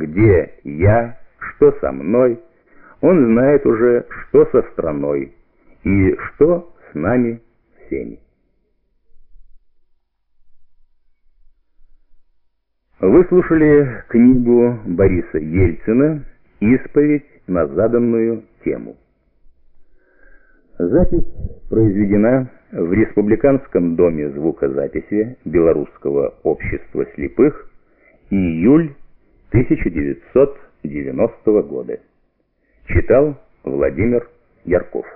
где я, что со мной, он знает уже, что со страной и что с нами всеми. Вы слушали книгу Бориса Ельцина «Исповедь на заданную тему». Запись произведена в Республиканском доме звукозаписи Белорусского общества слепых июль 1990 года. Читал Владимир Ярков.